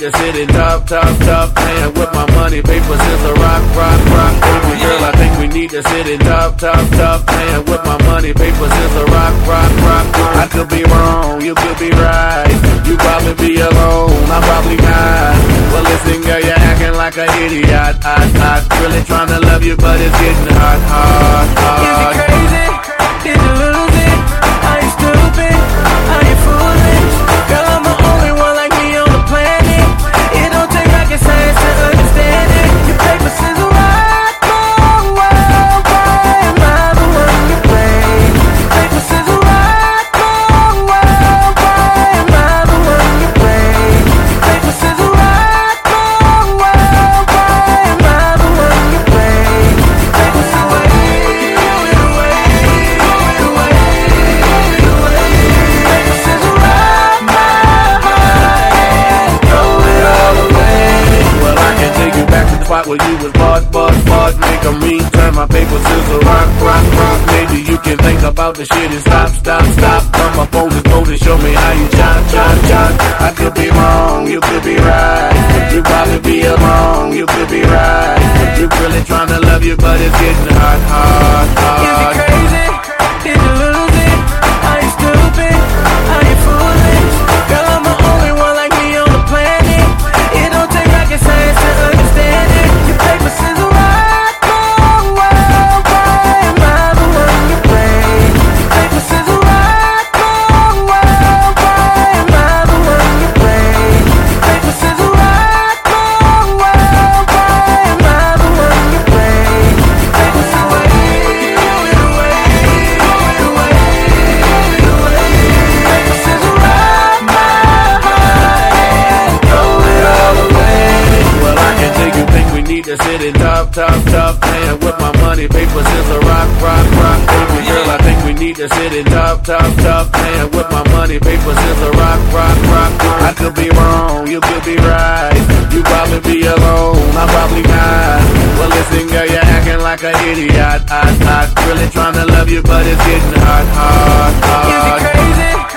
to sit and talk, talk, talk. Playing with my money, paper, scissors, rock, rock, rock. Baby girl, I think we need to sit and talk, talk, talk. Playing with my money, paper, scissors, rock, rock, rock. I could be wrong, you could be right. You probably be alone, I'm probably not. Well, listen, girl, you're acting like an idiot. I, I, really trying to love you, but it's getting hot, hot, hot. Where you was bought, bought, bought. Make a mean turn my paper scissors rock, rock, rock. Maybe you can think about the shit and stop, stop, stop. Come up sit and talk, talk, talk. Playing with my money, paper, scissors, rock, rock, rock. Baby girl, I think we need to sit and talk, talk, talk. Playing with my money, paper, scissors, rock, rock, rock. I could be wrong, you could be right. You probably be alone, I'm probably not. Well, listen, girl, you're acting like an idiot. I, I, really trying to love you, but it's getting hot, hot, Is it crazy?